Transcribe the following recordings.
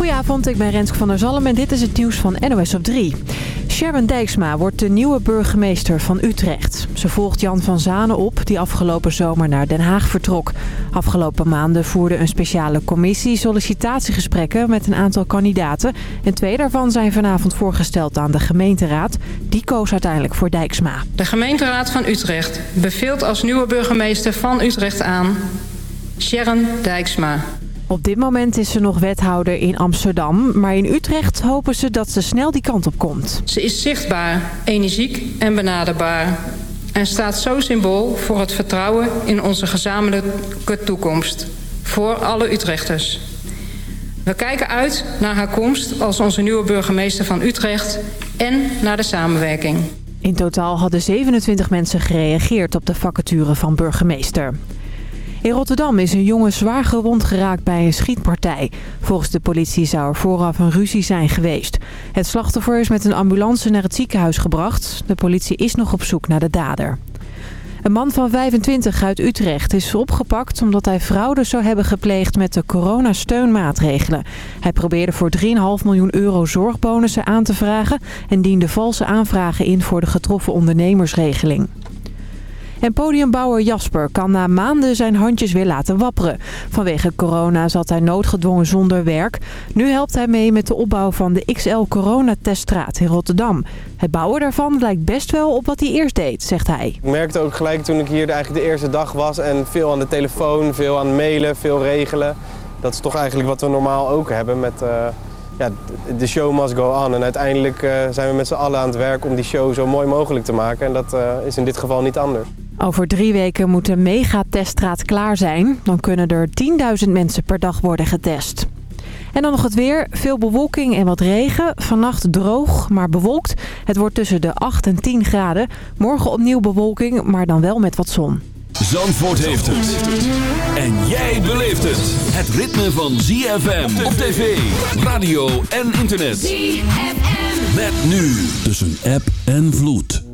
Goedenavond, ik ben Renske van der Zalm en dit is het nieuws van NOS op 3. Sharon Dijksma wordt de nieuwe burgemeester van Utrecht. Ze volgt Jan van Zanen op, die afgelopen zomer naar Den Haag vertrok. Afgelopen maanden voerde een speciale commissie sollicitatiegesprekken met een aantal kandidaten. En twee daarvan zijn vanavond voorgesteld aan de gemeenteraad. Die koos uiteindelijk voor Dijksma. De gemeenteraad van Utrecht beveelt als nieuwe burgemeester van Utrecht aan... Sharon Dijksma. Op dit moment is ze nog wethouder in Amsterdam. Maar in Utrecht hopen ze dat ze snel die kant op komt. Ze is zichtbaar, energiek en benaderbaar. En staat zo symbool voor het vertrouwen in onze gezamenlijke toekomst. Voor alle Utrechters. We kijken uit naar haar komst als onze nieuwe burgemeester van Utrecht en naar de samenwerking. In totaal hadden 27 mensen gereageerd op de vacature van burgemeester. In Rotterdam is een jongen zwaar gewond geraakt bij een schietpartij. Volgens de politie zou er vooraf een ruzie zijn geweest. Het slachtoffer is met een ambulance naar het ziekenhuis gebracht. De politie is nog op zoek naar de dader. Een man van 25 uit Utrecht is opgepakt omdat hij fraude zou hebben gepleegd met de coronasteunmaatregelen. Hij probeerde voor 3,5 miljoen euro zorgbonussen aan te vragen en diende valse aanvragen in voor de getroffen ondernemersregeling. En podiumbouwer Jasper kan na maanden zijn handjes weer laten wapperen. Vanwege corona zat hij noodgedwongen zonder werk. Nu helpt hij mee met de opbouw van de XL Coronateststraat in Rotterdam. Het bouwen daarvan lijkt best wel op wat hij eerst deed, zegt hij. Ik merkte ook gelijk toen ik hier eigenlijk de eerste dag was en veel aan de telefoon, veel aan mailen, veel regelen. Dat is toch eigenlijk wat we normaal ook hebben met... Uh ja, de show must go on. En uiteindelijk uh, zijn we met z'n allen aan het werk om die show zo mooi mogelijk te maken. En dat uh, is in dit geval niet anders. Over drie weken moet de megateststraat klaar zijn. Dan kunnen er 10.000 mensen per dag worden getest. En dan nog het weer. Veel bewolking en wat regen. Vannacht droog, maar bewolkt. Het wordt tussen de 8 en 10 graden. Morgen opnieuw bewolking, maar dan wel met wat zon. Zandvoort heeft het. En jij beleeft het. Het ritme van ZFM op tv, radio en internet. ZFM. Met nu tussen app en vloed.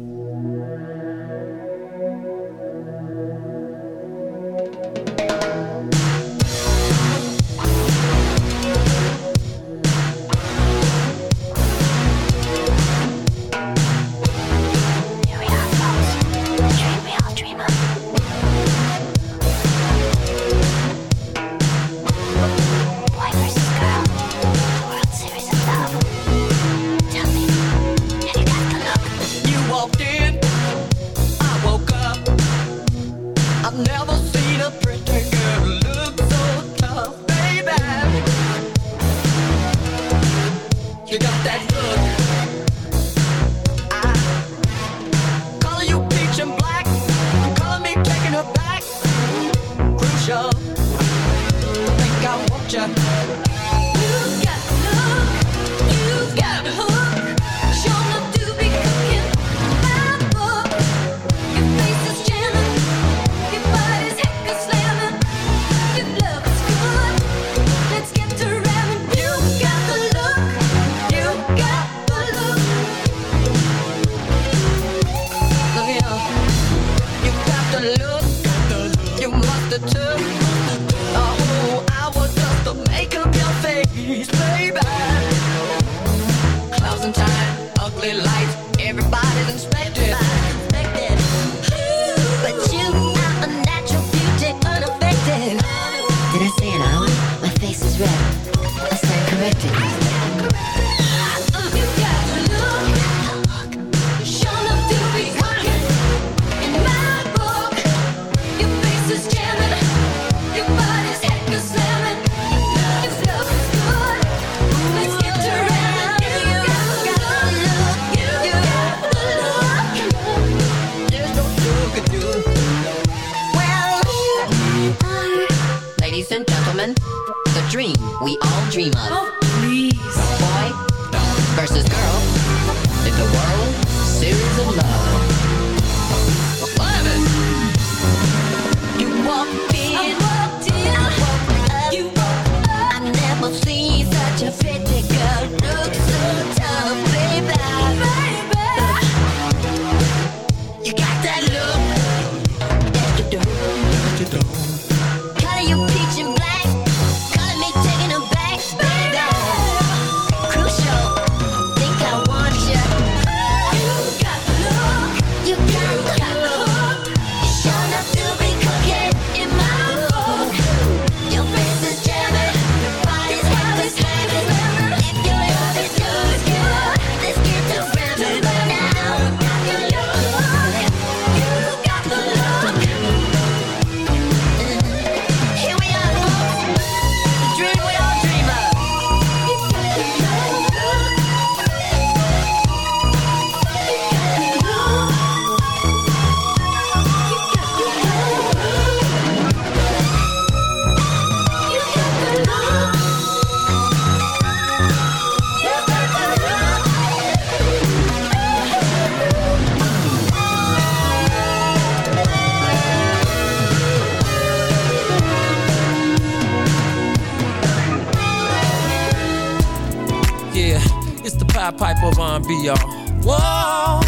pipe of R&B, y'all. Whoa,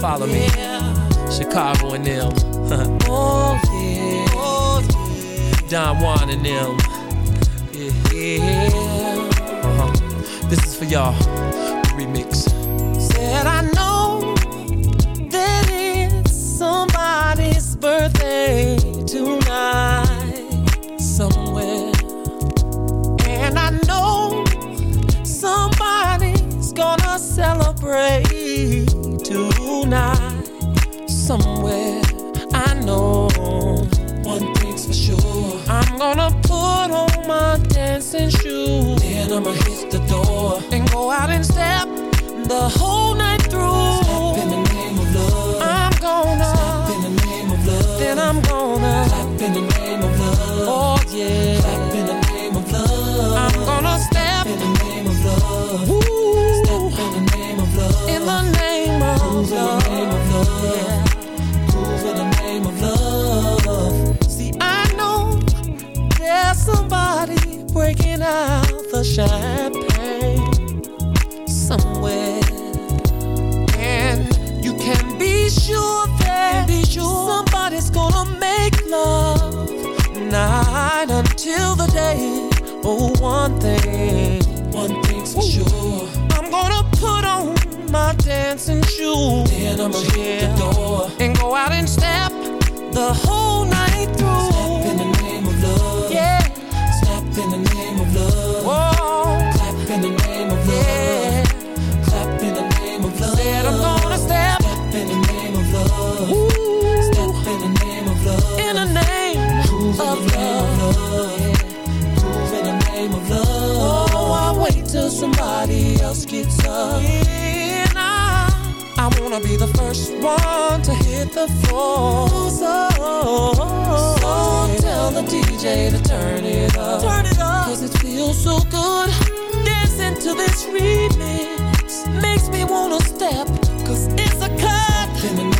follow me. Yeah. Chicago and them. oh, yeah. oh, yeah. Don Juan and them. Yeah. Uh -huh. This is for y'all. Remix. the whole night through. In the name of love. I'm gonna. Stop in the name of love. Then I'm gonna. In the name of love. Oh yeah. In the name of love. I'm gonna step in the name of love. Step in the name of love. In the name of love. See, I know there's somebody breaking out the shine say, oh, one thing. One thing's for sure. I'm gonna put on my dancing shoes. Then I'ma yeah. hit the door. And go out and step the whole night through. Step in the name of love. Yeah. Step in the name of till somebody else gets up. And I, I wanna be the first one to hit the floor. So, so tell the DJ to turn it up. Turn it up. Cause it feels so good. Dancing to this remix makes me wanna step. Cause it's a cut.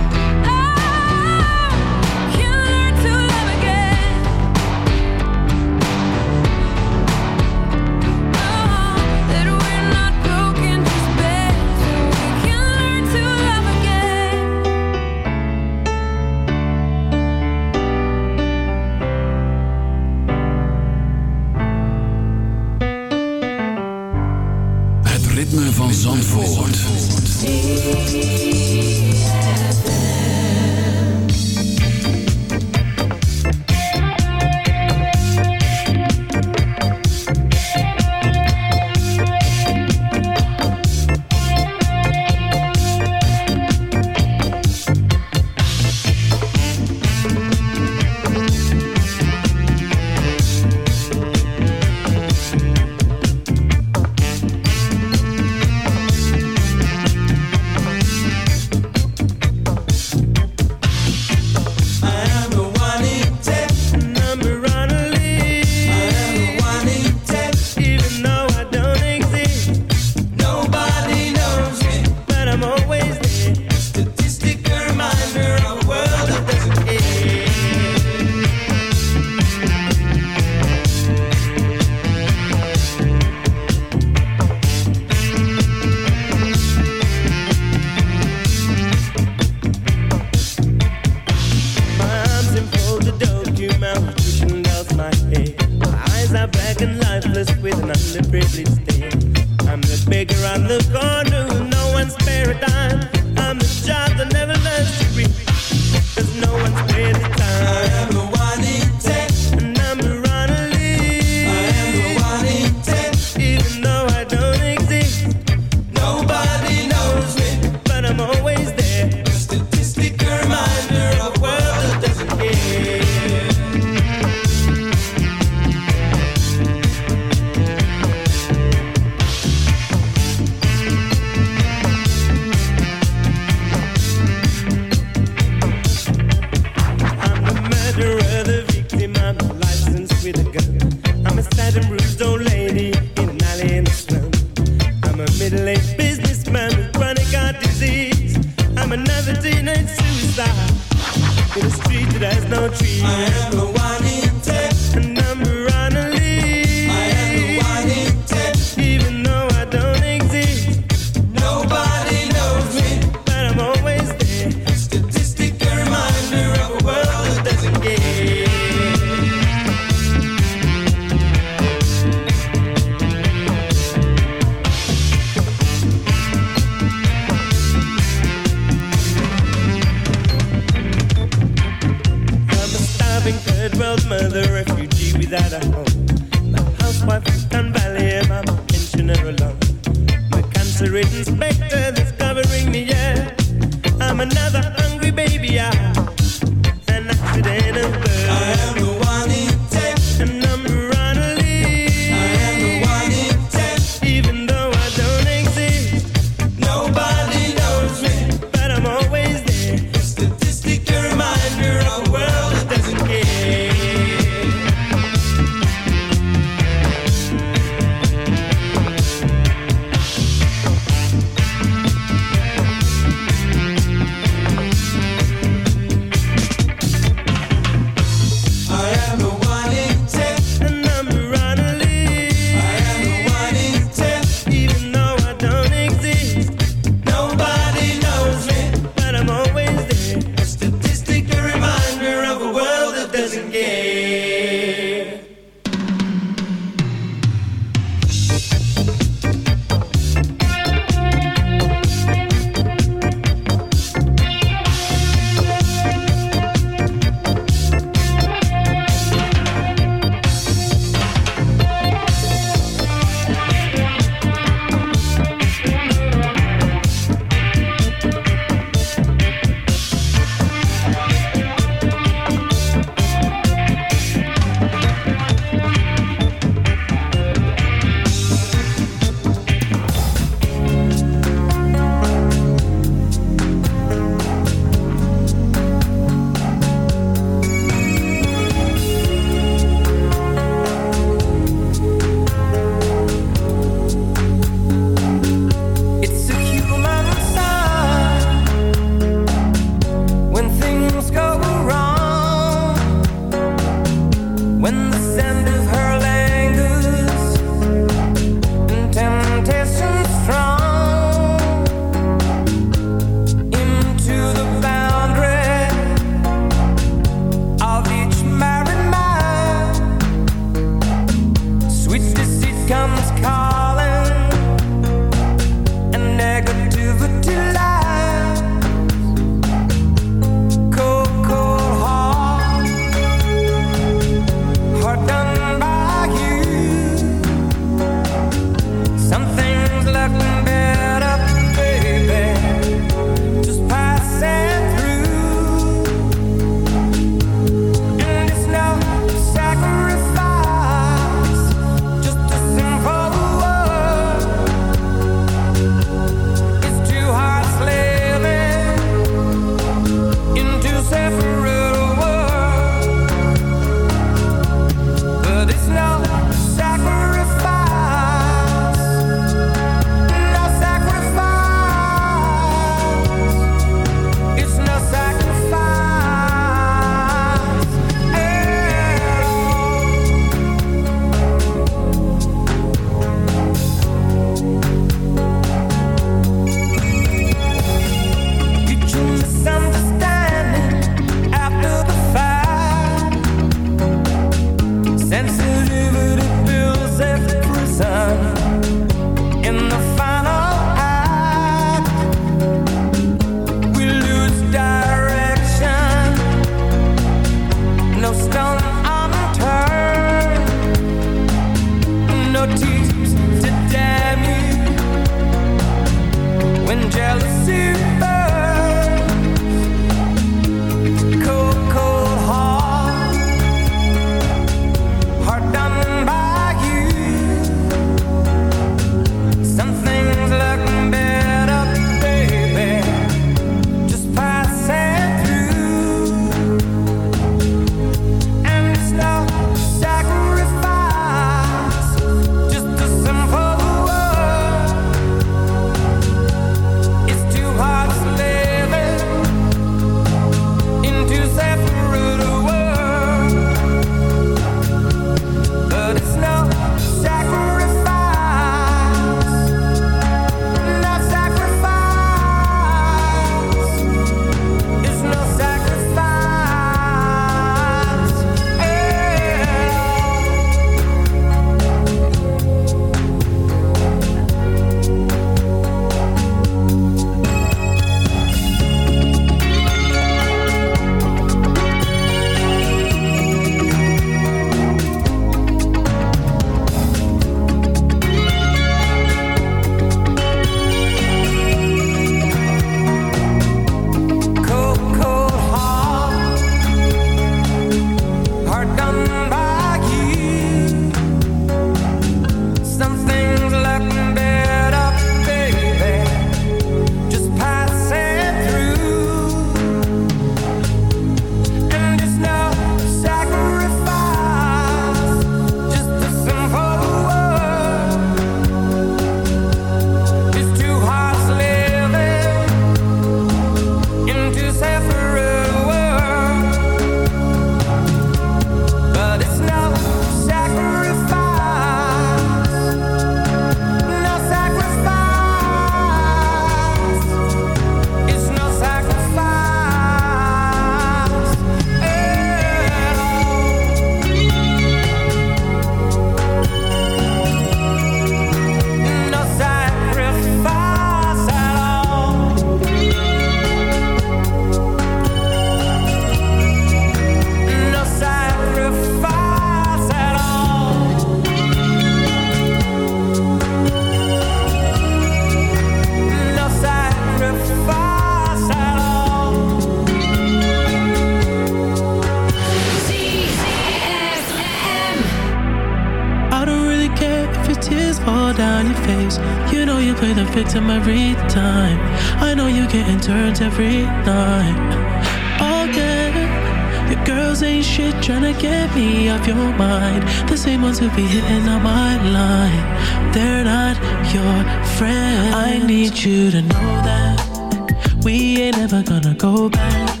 of your mind. The same ones who be hitting on my line. They're not your friends. I need you to know that we ain't ever gonna go back.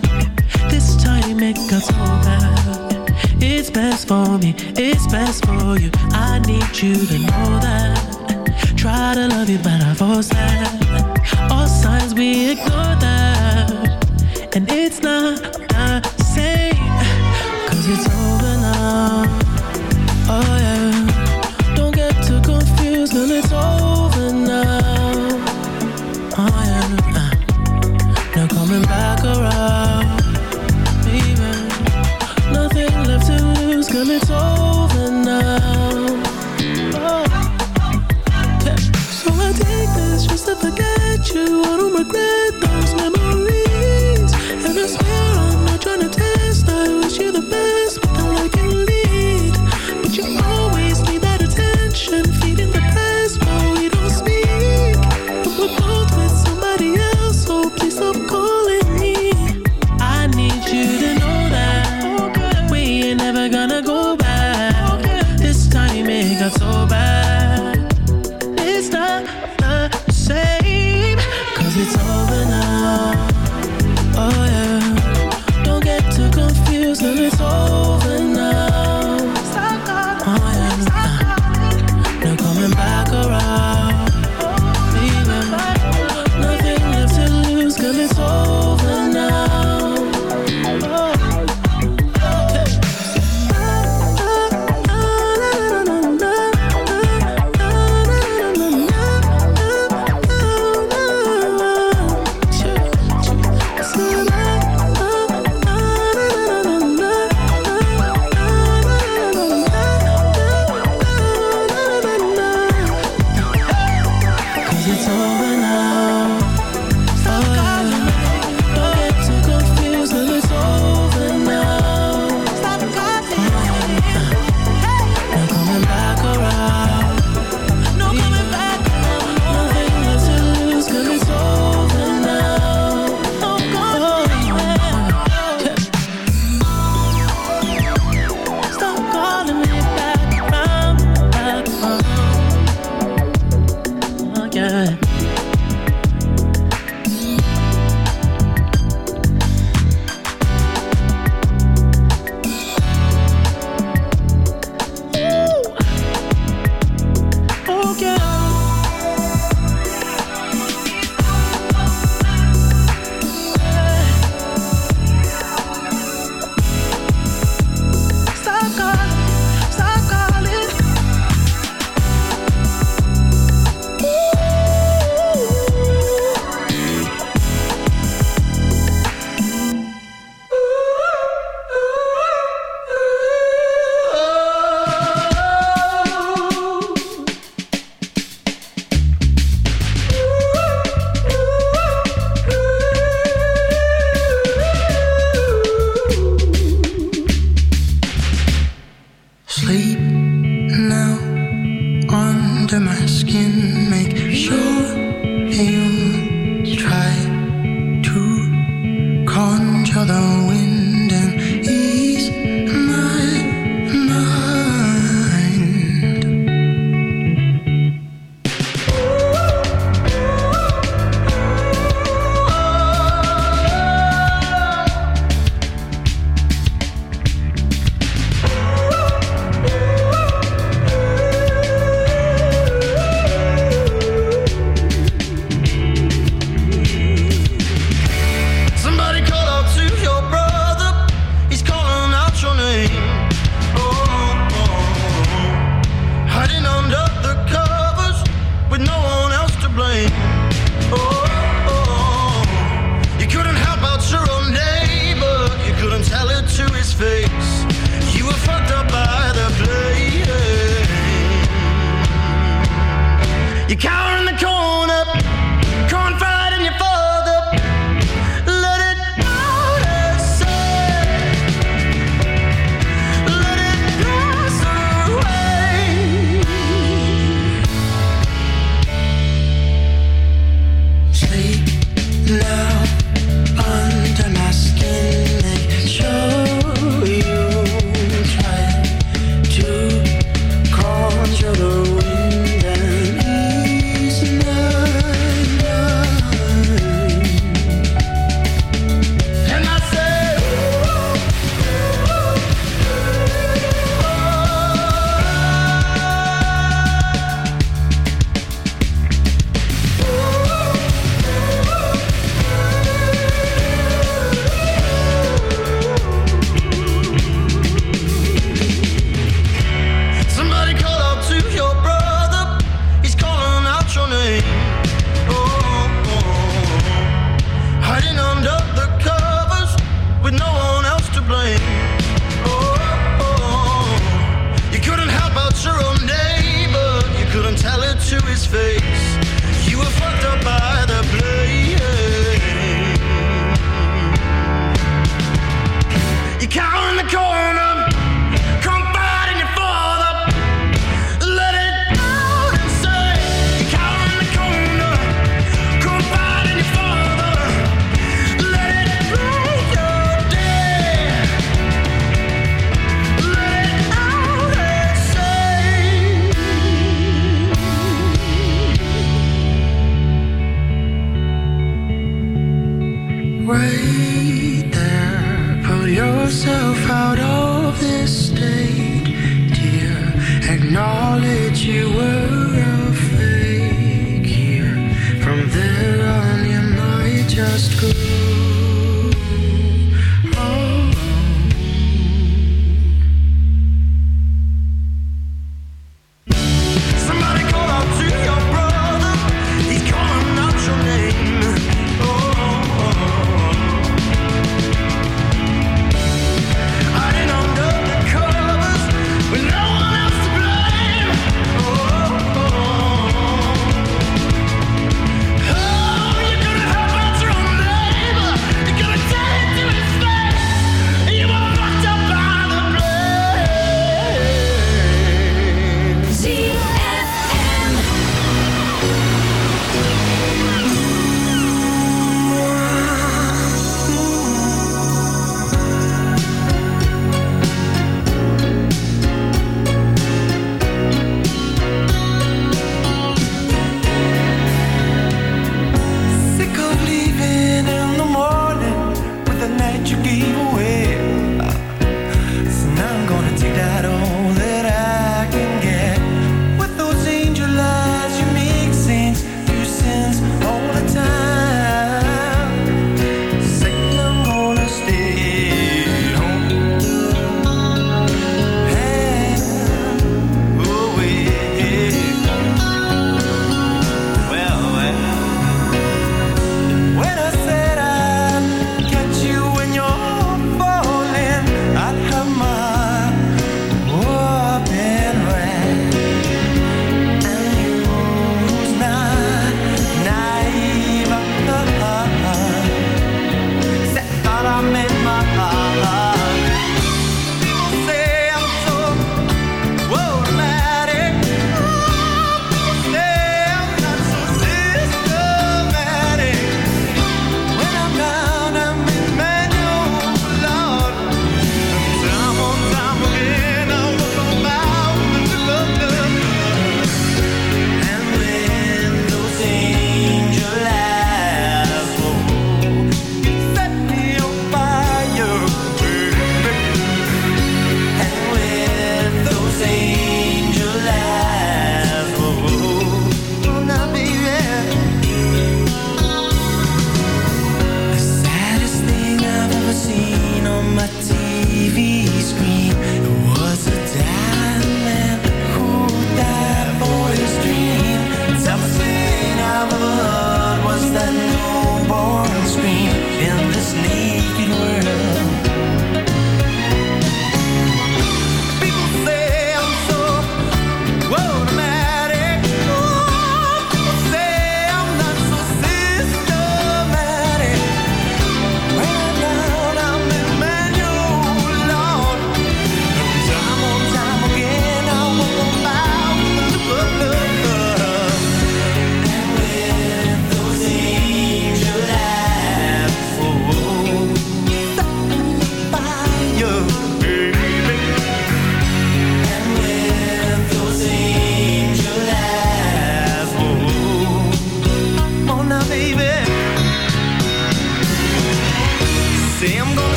This time it got so bad. It's best for me, it's best for you. I need you to know that. Try to love you, but I force that. All signs we ignore that, and it's not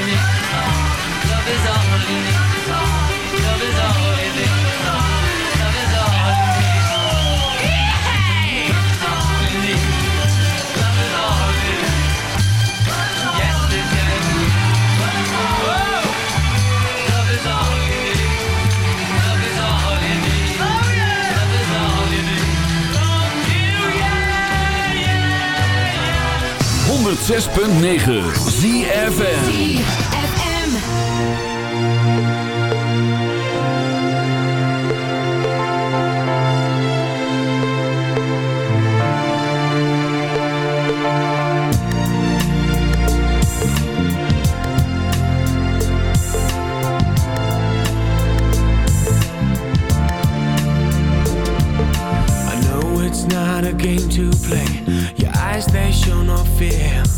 Love is all we need. 106.9 ZFN game to play. Your eyes, they show no fear.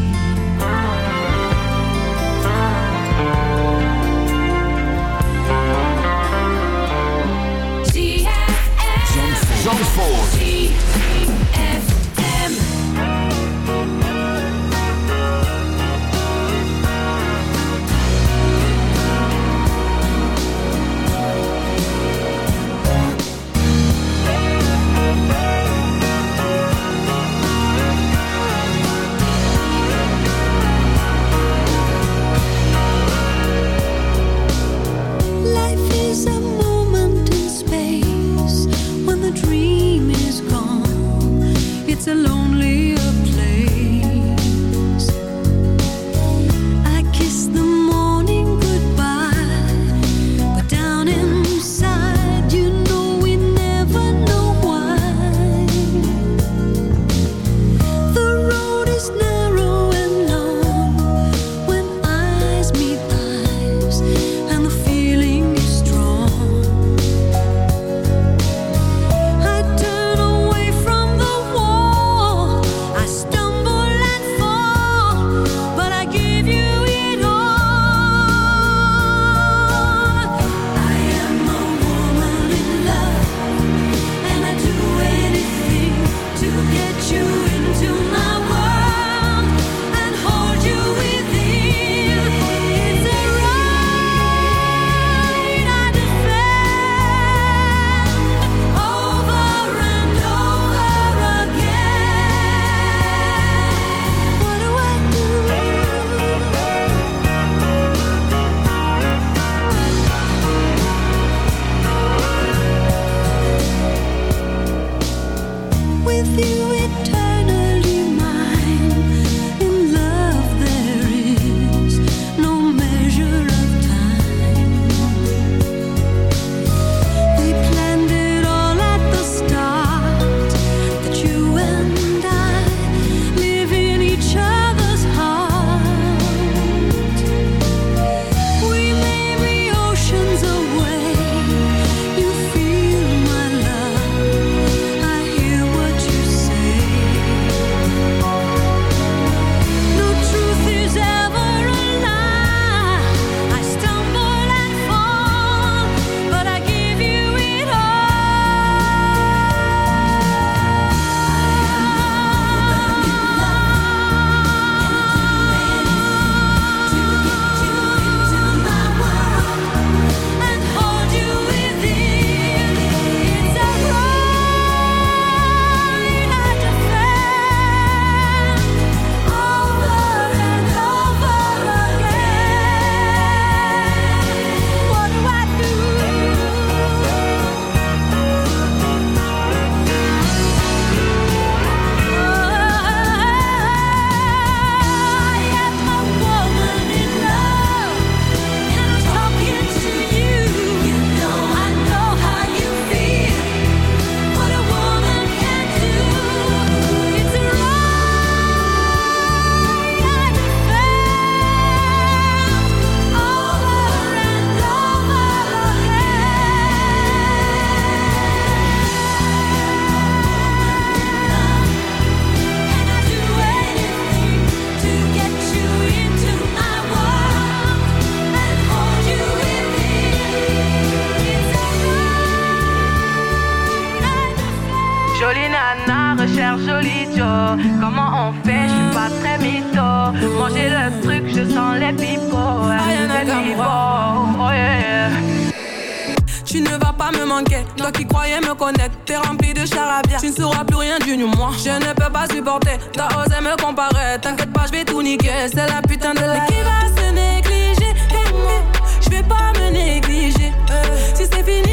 Zandvoort. Jolie nana, recherche joli Joe. Comment on fait, je suis pas très mytho. Manger le truc, je sens les pipots. Pipots, oh yeah. Tu ne vas pas me manquer, toi qui croyais me connaître, t'es rempli de charabia. Tu ne sauras plus rien du moi. Je ne peux pas supporter, t'as osé me comparer. T'inquiète pas, je vais tout niquer, c'est la putain de la. Mais qui va se négliger? Je vais pas me négliger. Euh, Si c'est fini,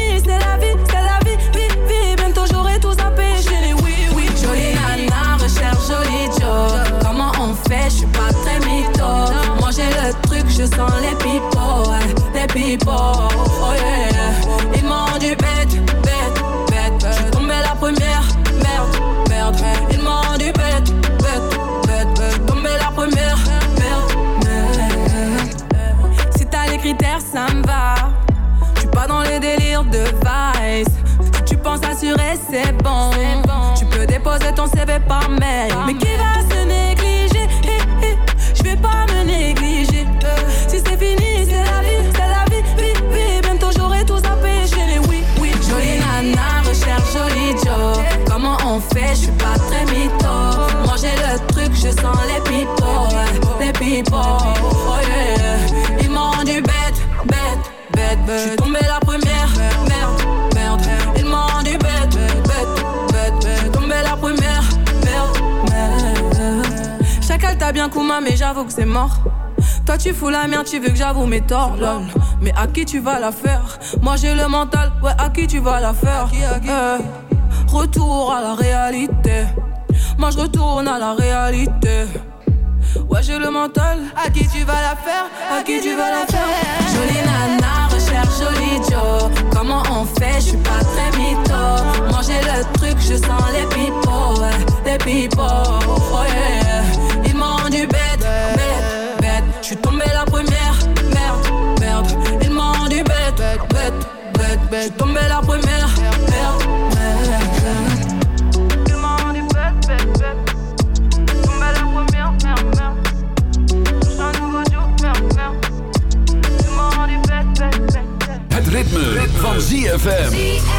je sens les ouais, Les pipots, oh yeah. Ils m'ont dit bête, bête, bête. Je suis tombée la première, merde, merde. Ils m'ont dit bête, bête, bête, bête. Tombée la première, merde, merde. Si t'as les critères, ça me va. Je suis pas dans les délires de vice. Si tu penses assurer, c'est bon. Tu peux déposer ton CV par mail. Mais qui va se je suis pas très mytho. Manger le truc, je sens les ouais, Les pipots, oh yeah. Ils m'ont dit bête, bête, bête, bête. Je suis tombée la première, merde, merde. Ils m'ont dit bête, bête, bête, bête. Je suis tombée la première, merde, merde. Chacal t'a bien Kuma, mais j'avoue que c'est mort. Toi tu fous la merde, tu veux que j'avoue mes torts. Mais à qui tu vas la faire? Moi j'ai le mental, ouais, à qui tu vas la faire? Eh, Retour à la réalité. Moi je retourne à la réalité. Ouais, j'ai le mental. À qui tu vas la faire? À qui tu vas la faire? Jolie nana, recherche jolie Joe. Comment on fait? Je suis pas très mytho. Manger le truc, je sens les pipos. Les pipos, oh yeah. Ils m'ont rendu bête, bête, bête. Je suis tombé la première. Merde, merde. Ils m'ont rendu bête, bête, bête, bête. Je suis tombé la première. Van ZFM.